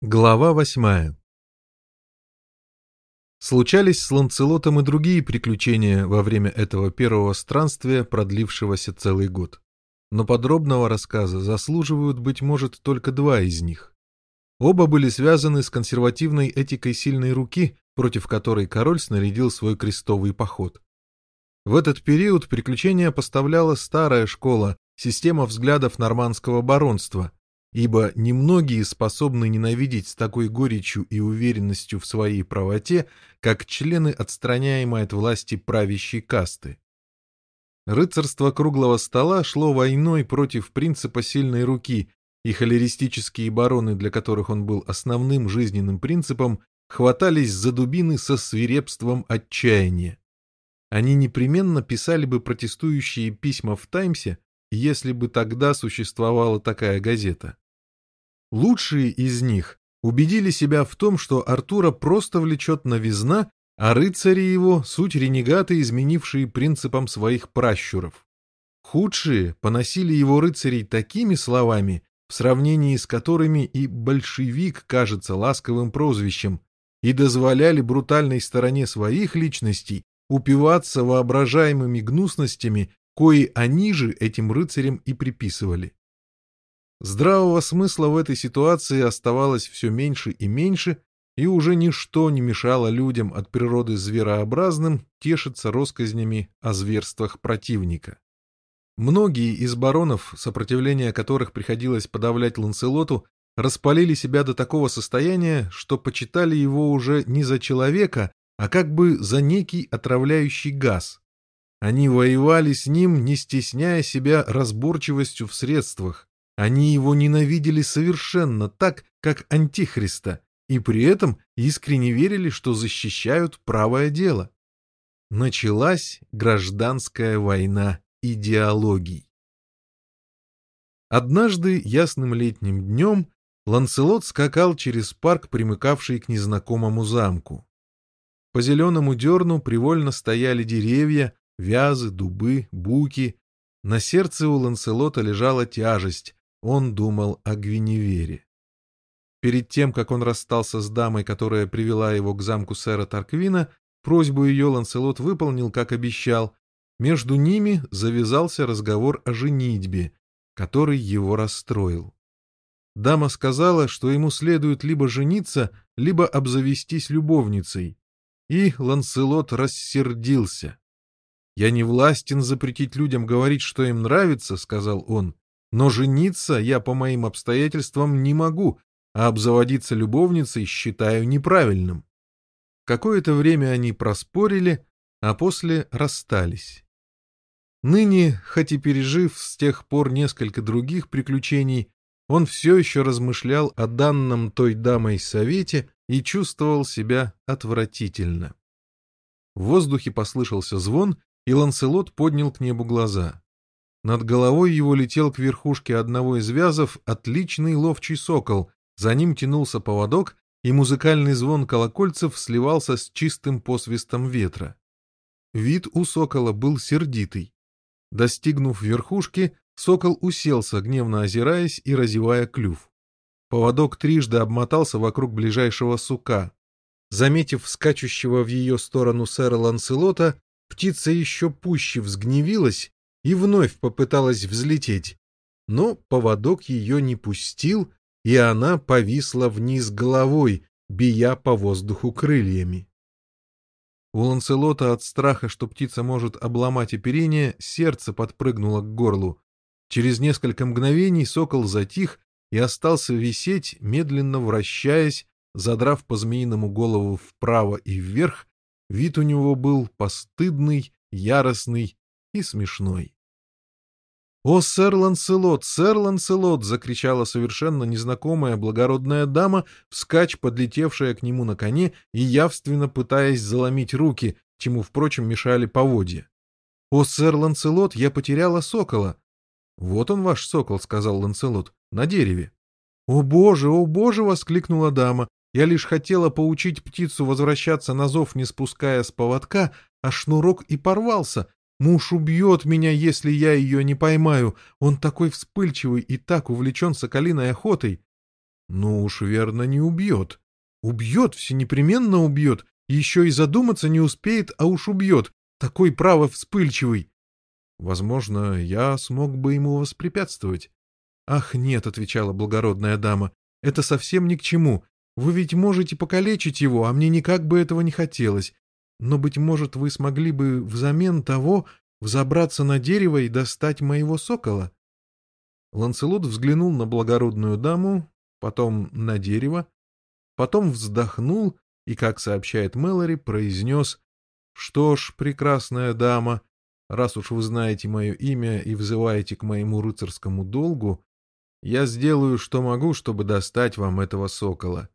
Глава восьмая Случались с Ланцелотом и другие приключения во время этого первого странствия, продлившегося целый год. Но подробного рассказа заслуживают, быть может, только два из них. Оба были связаны с консервативной этикой сильной руки, против которой король снарядил свой крестовый поход. В этот период приключения поставляла старая школа, система взглядов нормандского баронства – ибо немногие способны ненавидеть с такой горечью и уверенностью в своей правоте, как члены отстраняемой от власти правящей касты. Рыцарство круглого стола шло войной против принципа сильной руки, и холеристические бароны, для которых он был основным жизненным принципом, хватались за дубины со свирепством отчаяния. Они непременно писали бы протестующие письма в «Таймсе», если бы тогда существовала такая газета. Лучшие из них убедили себя в том, что Артура просто влечет новизна, а рыцари его — суть ренегаты, изменившие принципам своих пращуров. Худшие поносили его рыцарей такими словами, в сравнении с которыми и «большевик» кажется ласковым прозвищем, и дозволяли брутальной стороне своих личностей упиваться воображаемыми гнусностями, кои они же этим рыцарям и приписывали. Здравого смысла в этой ситуации оставалось все меньше и меньше, и уже ничто не мешало людям от природы зверообразным тешиться россказнями о зверствах противника. Многие из баронов, сопротивление которых приходилось подавлять Ланселоту, распалили себя до такого состояния, что почитали его уже не за человека, а как бы за некий отравляющий газ. Они воевали с ним, не стесняя себя разборчивостью в средствах, они его ненавидели совершенно так, как Антихриста, и при этом искренне верили, что защищают правое дело. Началась гражданская война идеологий. Однажды ясным летним днем Ланселот скакал через парк, примыкавший к незнакомому замку. По зеленому дерну привольно стояли деревья, вязы, дубы, буки. На сердце у Ланселота лежала тяжесть, он думал о Гвиневере. Перед тем, как он расстался с дамой, которая привела его к замку сэра Тарквина, просьбу ее Ланселот выполнил, как обещал. Между ними завязался разговор о женитьбе, который его расстроил. Дама сказала, что ему следует либо жениться, либо обзавестись любовницей. И Ланселот рассердился. «Я не властен запретить людям говорить, что им нравится», — сказал он, но жениться я по моим обстоятельствам не могу, а обзаводиться любовницей считаю неправильным. Какое-то время они проспорили, а после расстались. Ныне, хоть и пережив с тех пор несколько других приключений, он все еще размышлял о данном той дамой совете и чувствовал себя отвратительно. В воздухе послышался звон, и Ланселот поднял к небу глаза. Над головой его летел к верхушке одного из вязов отличный ловчий сокол, за ним тянулся поводок, и музыкальный звон колокольцев сливался с чистым посвистом ветра. Вид у сокола был сердитый. Достигнув верхушки, сокол уселся, гневно озираясь и разевая клюв. Поводок трижды обмотался вокруг ближайшего сука. Заметив скачущего в ее сторону сэра Ланселота, птица еще пуще взгневилась и вновь попыталась взлететь, но поводок ее не пустил, и она повисла вниз головой, бия по воздуху крыльями. У Ланселота от страха, что птица может обломать оперение, сердце подпрыгнуло к горлу. Через несколько мгновений сокол затих и остался висеть, медленно вращаясь, задрав по змеиному голову вправо и вверх, вид у него был постыдный, яростный и смешной. «О, сэр Ланселот, сэр Ланселот!» — закричала совершенно незнакомая благородная дама, вскачь подлетевшая к нему на коне и явственно пытаясь заломить руки, чему, впрочем, мешали поводья. «О, сэр Ланселот, я потеряла сокола!» «Вот он ваш сокол», — сказал Ланселот, — «на дереве». «О боже, о боже!» — воскликнула дама. «Я лишь хотела поучить птицу возвращаться на зов, не спуская с поводка, а шнурок и порвался. Муж убьет меня, если я ее не поймаю. Он такой вспыльчивый и так увлечен соколиной охотой. Ну уж верно не убьет. Убьет, все непременно убьет, еще и задуматься не успеет, а уж убьет. Такой право вспыльчивый. Возможно, я смог бы ему воспрепятствовать. «Ах, нет», — отвечала благородная дама, — «это совсем ни к чему. Вы ведь можете покалечить его, а мне никак бы этого не хотелось. Но, быть может, вы смогли бы взамен того взобраться на дерево и достать моего сокола?» Ланселот взглянул на благородную даму, потом на дерево, потом вздохнул и, как сообщает Мэлори, произнес «Что ж, прекрасная дама, раз уж вы знаете мое имя и взываете к моему рыцарскому долгу, я сделаю, что могу, чтобы достать вам этого сокола.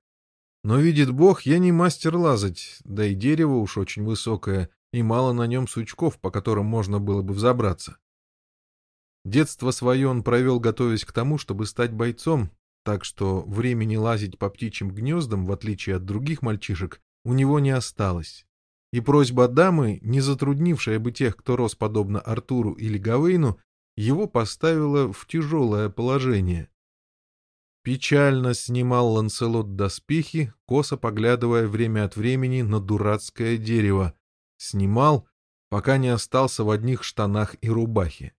Но, видит Бог, я не мастер лазать, да и дерево уж очень высокое, и мало на нем сучков, по которым можно было бы взобраться. Детство свое он провел, готовясь к тому, чтобы стать бойцом, так что времени лазить по птичьим гнездам, в отличие от других мальчишек, у него не осталось. И просьба дамы, не затруднившая бы тех, кто рос подобно Артуру или Гавейну, его поставила в тяжелое положение. Печально снимал Ланселот доспехи, косо поглядывая время от времени на дурацкое дерево. Снимал, пока не остался в одних штанах и рубахе.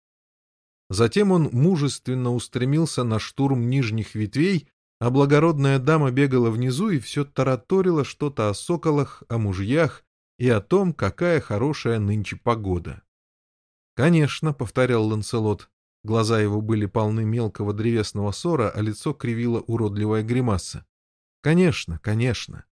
Затем он мужественно устремился на штурм нижних ветвей, а благородная дама бегала внизу и все тараторила что-то о соколах, о мужьях и о том, какая хорошая нынче погода. «Конечно», — повторял Ланселот. Глаза его были полны мелкого древесного ссора, а лицо кривило уродливая гримаса. «Конечно, конечно».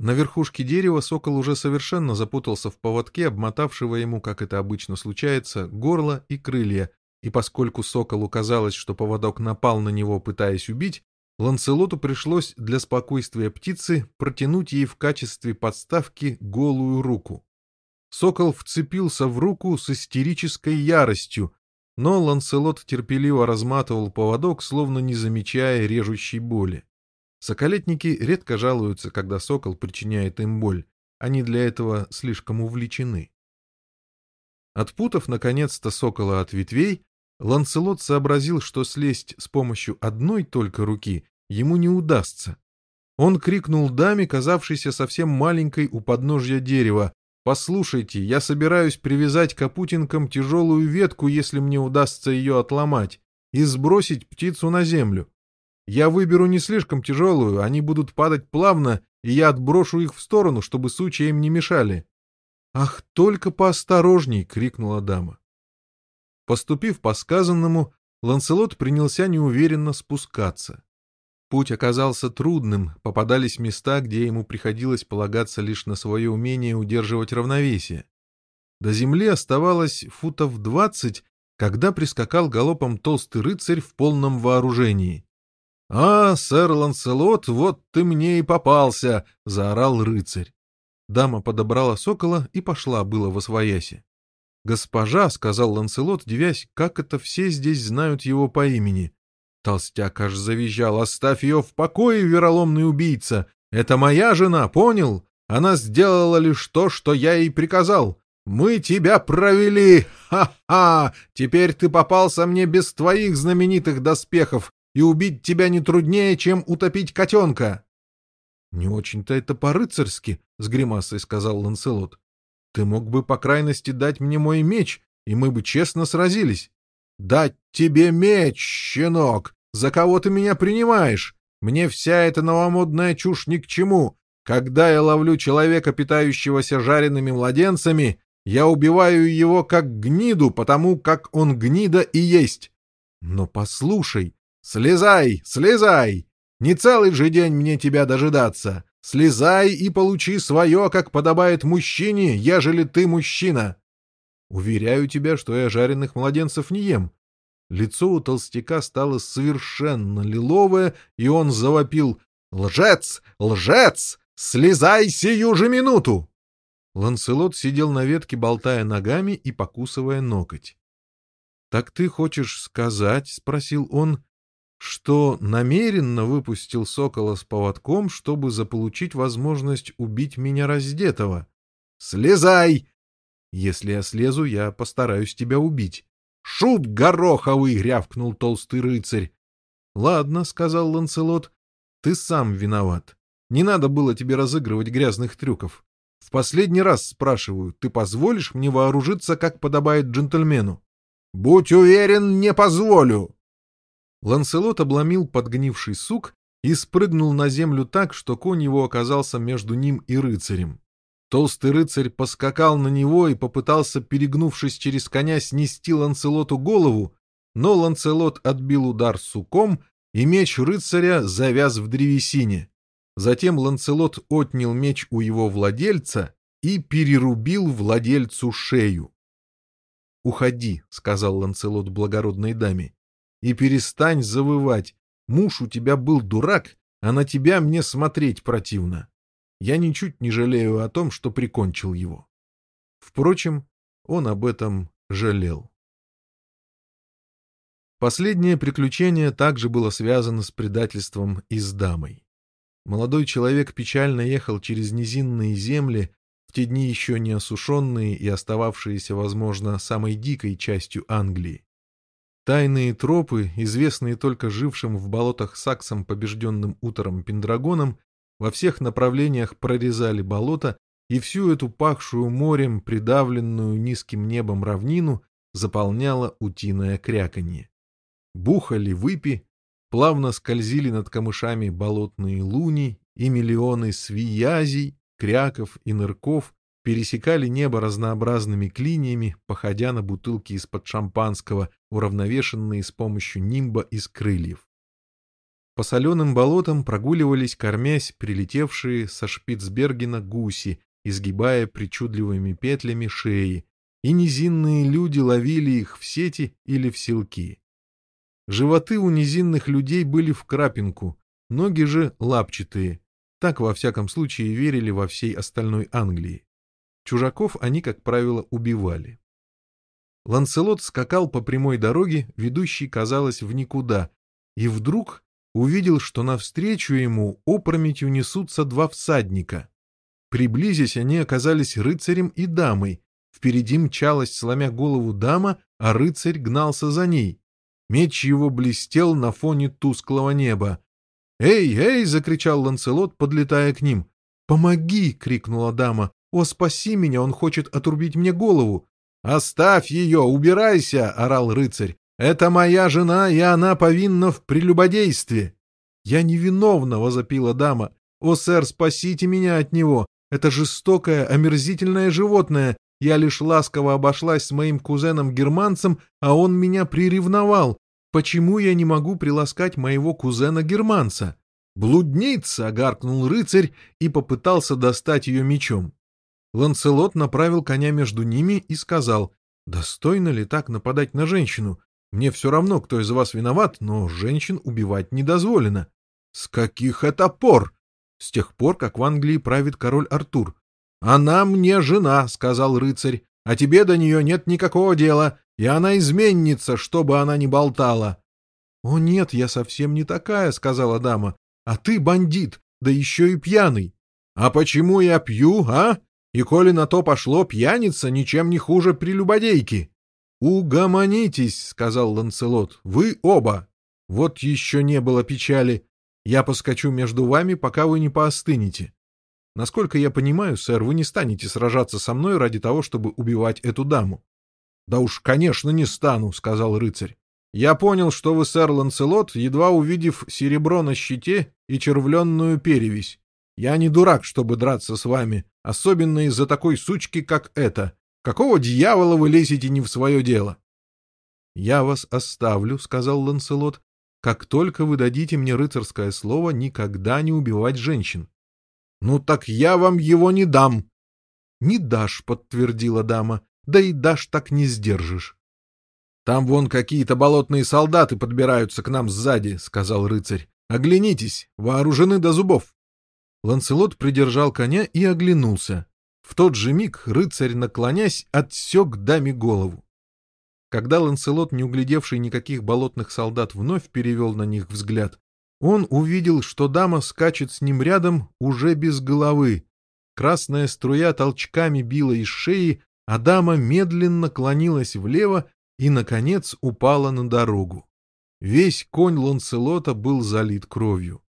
На верхушке дерева сокол уже совершенно запутался в поводке, обмотавшего ему, как это обычно случается, горло и крылья, и поскольку соколу казалось, что поводок напал на него, пытаясь убить, Ланселоту пришлось для спокойствия птицы протянуть ей в качестве подставки голую руку. Сокол вцепился в руку с истерической яростью, но Ланселот терпеливо разматывал поводок, словно не замечая режущей боли. Соколетники редко жалуются, когда сокол причиняет им боль. Они для этого слишком увлечены. Отпутав, наконец-то, сокола от ветвей, Ланселот сообразил, что слезть с помощью одной только руки ему не удастся. Он крикнул даме, казавшейся совсем маленькой у подножья дерева, «Послушайте, я собираюсь привязать к опутинкам тяжелую ветку, если мне удастся ее отломать, и сбросить птицу на землю. Я выберу не слишком тяжелую, они будут падать плавно, и я отброшу их в сторону, чтобы сучья им не мешали». «Ах, только поосторожней!» — крикнула дама. Поступив по сказанному, Ланселот принялся неуверенно спускаться. Путь оказался трудным, попадались места, где ему приходилось полагаться лишь на свое умение удерживать равновесие. До земли оставалось футов двадцать, когда прискакал галопом толстый рыцарь в полном вооружении. — А, сэр Ланселот, вот ты мне и попался! — заорал рыцарь. Дама подобрала сокола и пошла было во свояси. «Госпожа», — сказал Ланселот, девясь, — «как это все здесь знают его по имени?» Толстяк аж завизжал. «Оставь ее в покое, вероломный убийца! Это моя жена, понял? Она сделала лишь то, что я ей приказал. Мы тебя провели! Ха-ха! Теперь ты попался мне без твоих знаменитых доспехов, и убить тебя не труднее, чем утопить котенка!» «Не очень-то это по-рыцарски», — с гримасой сказал Ланселот. «Ты мог бы, по крайности, дать мне мой меч, и мы бы честно сразились». «Дать тебе меч, щенок! За кого ты меня принимаешь? Мне вся эта новомодная чушь ни к чему. Когда я ловлю человека, питающегося жареными младенцами, я убиваю его как гниду, потому как он гнида и есть. Но послушай, слезай, слезай! Не целый же день мне тебя дожидаться. Слезай и получи свое, как подобает мужчине, ежели ты мужчина. Уверяю тебя, что я жареных младенцев не ем. Лицо у толстяка стало совершенно лиловое, и он завопил «Лжец! Лжец! Слезай сию же минуту!» Ланселот сидел на ветке, болтая ногами и покусывая ноготь. «Так ты хочешь сказать, — спросил он, — что намеренно выпустил сокола с поводком, чтобы заполучить возможность убить меня раздетого? Слезай! Если я слезу, я постараюсь тебя убить. — Шут гороховый! — рявкнул толстый рыцарь. — Ладно, — сказал Ланцелот, Ты сам виноват. Не надо было тебе разыгрывать грязных трюков. В последний раз спрашиваю, ты позволишь мне вооружиться, как подобает джентльмену? Будь уверен, не позволю. Ланселот обломил подгнивший сук и спрыгнул на землю так, что конь его оказался между ним и рыцарем. Толстый рыцарь поскакал на него и попытался, перегнувшись через коня, снести Ланселоту голову, но Ланселот отбил удар суком, и меч рыцаря завяз в древесине. Затем Ланцелот отнял меч у его владельца и перерубил владельцу шею. «Уходи», — сказал Ланцелот благородной даме, — «и перестань завывать. Муж у тебя был дурак, а на тебя мне смотреть противно. Я ничуть не жалею о том, что прикончил его». Впрочем, он об этом жалел. Последнее приключение также было связано с предательством и с дамой. Молодой человек печально ехал через низинные земли, в те дни еще не осушенные и остававшиеся, возможно, самой дикой частью Англии. Тайные тропы, известные только жившим в болотах саксам, побежденным утором Пендрагоном, во всех направлениях прорезали болото, и всю эту пахшую морем, придавленную низким небом равнину, заполняло утиное кряканье. Бухали выпи, плавно скользили над камышами болотные луни, и миллионы свиязей, кряков и нырков пересекали небо разнообразными клиниями, походя на бутылки из-под шампанского, уравновешенные с помощью нимба из крыльев. По соленым болотам прогуливались, кормясь, прилетевшие со Шпицбергена гуси, изгибая причудливыми петлями шеи, и низинные люди ловили их в сети или в селки. Животы у низинных людей были в крапинку, ноги же лапчатые. Так, во всяком случае, верили во всей остальной Англии. Чужаков они, как правило, убивали. Ланселот скакал по прямой дороге, ведущей, казалось, в никуда, и вдруг увидел, что навстречу ему опрометью несутся два всадника. Приблизясь, они оказались рыцарем и дамой. Впереди мчалась, сломя голову дама, а рыцарь гнался за ней. Меч его блестел на фоне тусклого неба. «Эй, эй!» — закричал Ланцелот, подлетая к ним. «Помоги!» — крикнула дама. «О, спаси меня! Он хочет отрубить мне голову!» «Оставь ее! Убирайся!» — орал рыцарь. «Это моя жена, и она повинна в прелюбодействе!» «Я невиновна!» — возопила дама. «О, сэр, спасите меня от него! Это жестокое, омерзительное животное! Я лишь ласково обошлась с моим кузеном-германцем, а он меня приревновал. Почему я не могу приласкать моего кузена-германца? «Блудница!» — гаркнул рыцарь и попытался достать ее мечом. Ланцелот направил коня между ними и сказал, «Достойно ли так нападать на женщину? Мне все равно, кто из вас виноват, но женщин убивать не дозволено». «С каких это пор?» «С тех пор, как в Англии правит король Артур. «Она мне жена», — сказал рыцарь, — «а тебе до нее нет никакого дела, и она изменница, чтобы она не болтала». «О нет, я совсем не такая», — сказала дама, — «а ты бандит, да еще и пьяный». «А почему я пью, а? И коли на то пошло, пьяница ничем не хуже прелюбодейки». «Угомонитесь», — сказал Ланцелот, — «вы оба. Вот еще не было печали. Я поскочу между вами, пока вы не поостынете. Насколько я понимаю, сэр, вы не станете сражаться со мной ради того, чтобы убивать эту даму. — Да уж, конечно, не стану, — сказал рыцарь. — Я понял, что вы, сэр Ланцелот, едва увидев серебро на щите и червленную перевесь. Я не дурак, чтобы драться с вами, особенно из-за такой сучки, как эта. Какого дьявола вы лезете не в свое дело? — Я вас оставлю, — сказал Ланцелот, — как только вы дадите мне рыцарское слово никогда не убивать женщин. «Ну так я вам его не дам». «Не дашь», — подтвердила дама, — «да и дашь так не сдержишь». «Там вон какие-то болотные солдаты подбираются к нам сзади», — сказал рыцарь. «Оглянитесь, вооружены до зубов». Ланселот придержал коня и оглянулся. В тот же миг рыцарь, наклонясь, отсек даме голову. Когда Ланселот, не углядевший никаких болотных солдат, вновь перевел на них взгляд, он увидел, что дама скачет с ним рядом уже без головы. Красная струя толчками била из шеи, а дама медленно клонилась влево и, наконец, упала на дорогу. Весь конь Ланселота был залит кровью.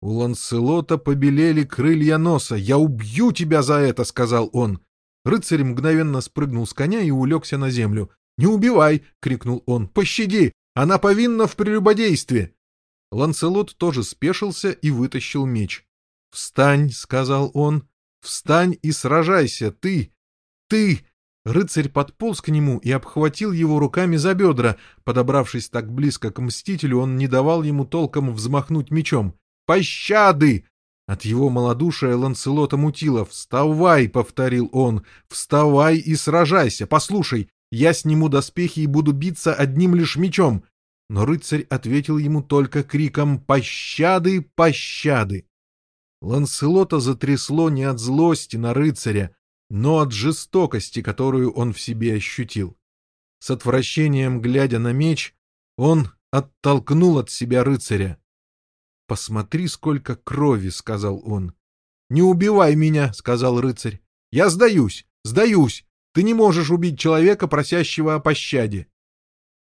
У Ланселота побелели крылья носа. «Я убью тебя за это!» — сказал он. Рыцарь мгновенно спрыгнул с коня и улегся на землю. «Не убивай!» — крикнул он. «Пощади! Она повинна в прелюбодействе!» Ланселот тоже спешился и вытащил меч. «Встань!» — сказал он. «Встань и сражайся! Ты! Ты!» Рыцарь подполз к нему и обхватил его руками за бедра. Подобравшись так близко к мстителю, он не давал ему толком взмахнуть мечом. «Пощады!» От его малодушия Ланселота мутило. «Вставай!» — повторил он. «Вставай и сражайся! Послушай, я сниму доспехи и буду биться одним лишь мечом!» Но рыцарь ответил ему только криком «Пощады! Пощады!» Ланселота затрясло не от злости на рыцаря, но от жестокости, которую он в себе ощутил. С отвращением глядя на меч, он оттолкнул от себя рыцаря. «Посмотри, сколько крови!» — сказал он. «Не убивай меня!» — сказал рыцарь. «Я сдаюсь! Сдаюсь! Ты не можешь убить человека, просящего о пощаде!»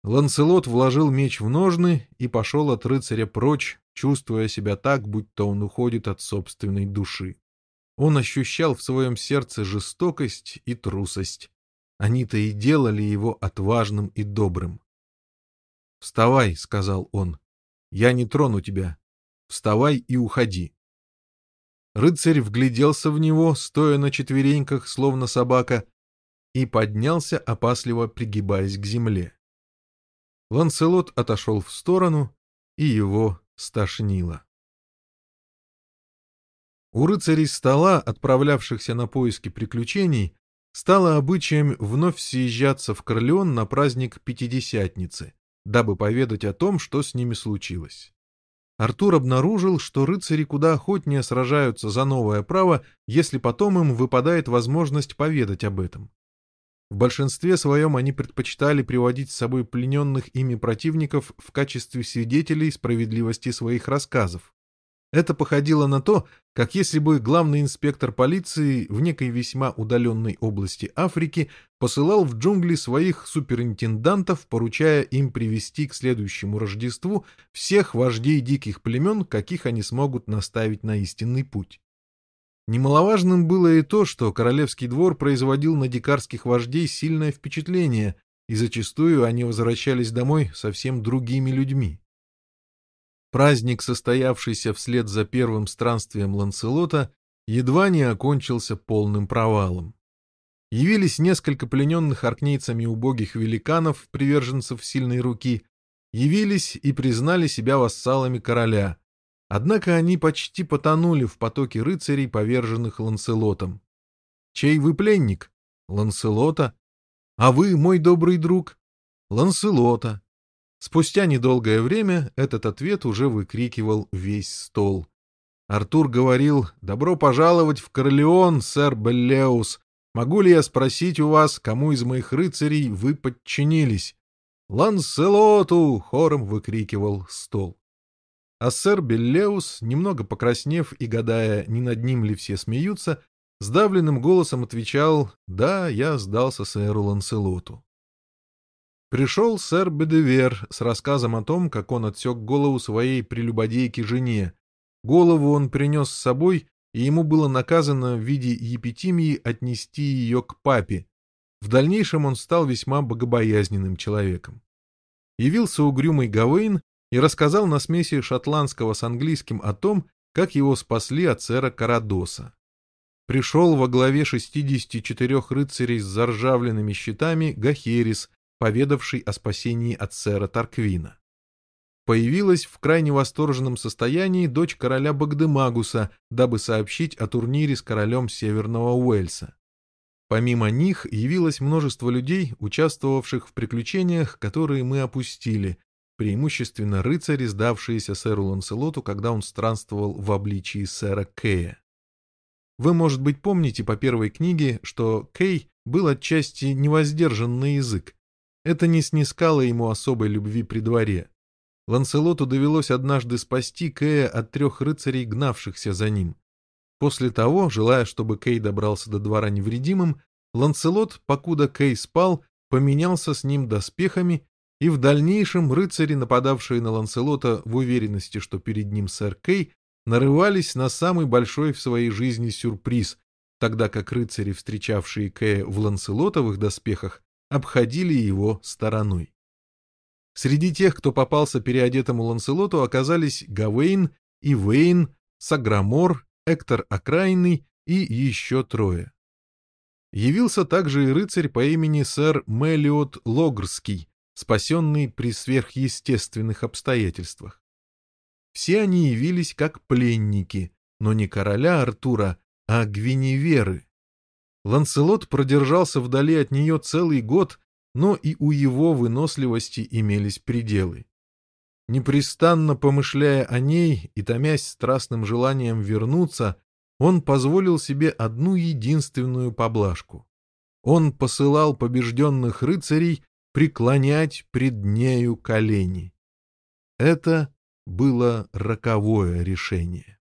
Ланселот вложил меч в ножны и пошел от рыцаря прочь, чувствуя себя так, будто он уходит от собственной души. Он ощущал в своем сердце жестокость и трусость. Они-то и делали его отважным и добрым. «Вставай», — сказал он, — «я не трону тебя. Вставай и уходи». Рыцарь вгляделся в него, стоя на четвереньках, словно собака, и поднялся, опасливо пригибаясь к земле. Ланселот отошел в сторону, и его стошнило. У рыцарей стола, отправлявшихся на поиски приключений, стало обычаем вновь съезжаться в Корлеон на праздник Пятидесятницы, дабы поведать о том, что с ними случилось. Артур обнаружил, что рыцари куда охотнее сражаются за новое право, если потом им выпадает возможность поведать об этом. В большинстве своем они предпочитали приводить с собой плененных ими противников в качестве свидетелей справедливости своих рассказов. Это походило на то, как если бы главный инспектор полиции в некой весьма удаленной области Африки посылал в джунгли своих суперинтендантов, поручая им привести к следующему Рождеству всех вождей диких племен, каких они смогут наставить на истинный путь. Немаловажным было и то, что королевский двор производил на дикарских вождей сильное впечатление, и зачастую они возвращались домой совсем другими людьми. Праздник, состоявшийся вслед за первым странствием Ланселота, едва не окончился полным провалом. Явились несколько плененных аркнейцами убогих великанов, приверженцев сильной руки, явились и признали себя вассалами короля, Однако они почти потонули в потоке рыцарей, поверженных Ланселотом. «Чей вы пленник?» «Ланселота». «А вы, мой добрый друг?» «Ланселота». Спустя недолгое время этот ответ уже выкрикивал весь стол. Артур говорил «Добро пожаловать в Корлеон, сэр Беллеус. Могу ли я спросить у вас, кому из моих рыцарей вы подчинились?» «Ланселоту!» — хором выкрикивал стол. А сэр Беллеус, немного покраснев и гадая, не над ним ли все смеются, сдавленным голосом отвечал «Да, я сдался сэру Ланселоту». Пришел сэр Бедевер с рассказом о том, как он отсек голову своей прелюбодейке жене. Голову он принес с собой, и ему было наказано в виде епитимии отнести ее к папе. В дальнейшем он стал весьма богобоязненным человеком. Явился угрюмый Гавейн и рассказал на смеси шотландского с английским о том, как его спасли от сэра Карадоса. Пришел во главе 64 рыцарей с заржавленными щитами Гахерис, поведавший о спасении от сэра Тарквина. Появилась в крайне восторженном состоянии дочь короля Багдемагуса, дабы сообщить о турнире с королем Северного Уэльса. Помимо них явилось множество людей, участвовавших в приключениях, которые мы опустили, преимущественно рыцари, сдавшиеся сэру Ланселоту, когда он странствовал в обличии сэра Кэя. Вы, может быть, помните по первой книге, что Кей был отчасти невоздержан на язык. Это не снискало ему особой любви при дворе. Ланселоту довелось однажды спасти Кэя от трех рыцарей, гнавшихся за ним. После того, желая, чтобы Кей добрался до двора невредимым, Ланселот, покуда Кей спал, поменялся с ним доспехами и в дальнейшем рыцари, нападавшие на Ланселота в уверенности, что перед ним сэр Кей, нарывались на самый большой в своей жизни сюрприз, тогда как рыцари, встречавшие Кэя в ланцелотовых доспехах, обходили его стороной. Среди тех, кто попался переодетому Ланселоту, оказались Гавейн, Ивейн, Саграмор, Эктор Окраинный и еще трое. Явился также и рыцарь по имени сэр Мелиот Логрский, спасенный при сверхъестественных обстоятельствах. Все они явились как пленники, но не короля Артура, а Гвиневеры. Ланселот продержался вдали от нее целый год, но и у его выносливости имелись пределы. Непрестанно помышляя о ней и томясь страстным желанием вернуться, он позволил себе одну единственную поблажку. Он посылал побежденных рыцарей преклонять пред нею колени. Это было роковое решение.